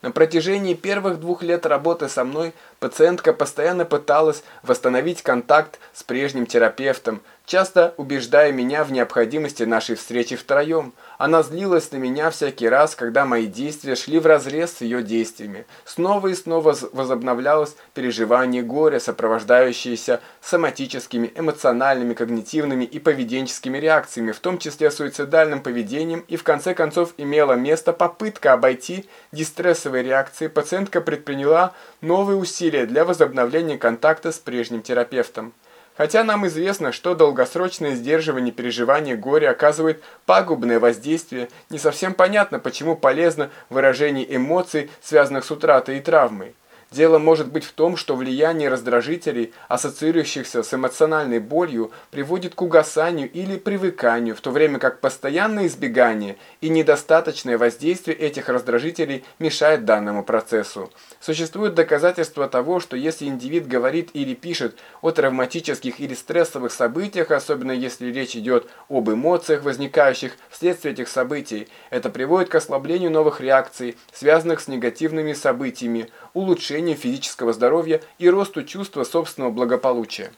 На протяжении первых двух лет работы со мной пациентка постоянно пыталась восстановить контакт с прежним терапевтом, часто убеждая меня в необходимости нашей встречи втроем. Она злилась на меня всякий раз, когда мои действия шли вразрез с ее действиями. Снова и снова возобновлялось переживание горя, сопровождающееся соматическими, эмоциональными, когнитивными и поведенческими реакциями, в том числе суицидальным поведением, и в конце концов имела место попытка обойти дистрессовые реакции. Пациентка предприняла новые усилия для возобновления контакта с прежним терапевтом. Хотя нам известно, что долгосрочное сдерживание переживания горя оказывает пагубное воздействие, не совсем понятно, почему полезно выражение эмоций, связанных с утратой и травмой. Дело может быть в том, что влияние раздражителей, ассоциирующихся с эмоциональной болью, приводит к угасанию или привыканию, в то время как постоянное избегание и недостаточное воздействие этих раздражителей мешает данному процессу. Существуют доказательства того, что если индивид говорит или пишет о травматических или стрессовых событиях, особенно если речь идет об эмоциях, возникающих вследствие этих событий, это приводит к ослаблению новых реакций, связанных с негативными событиями, улучшению физического здоровья и росту чувства собственного благополучия.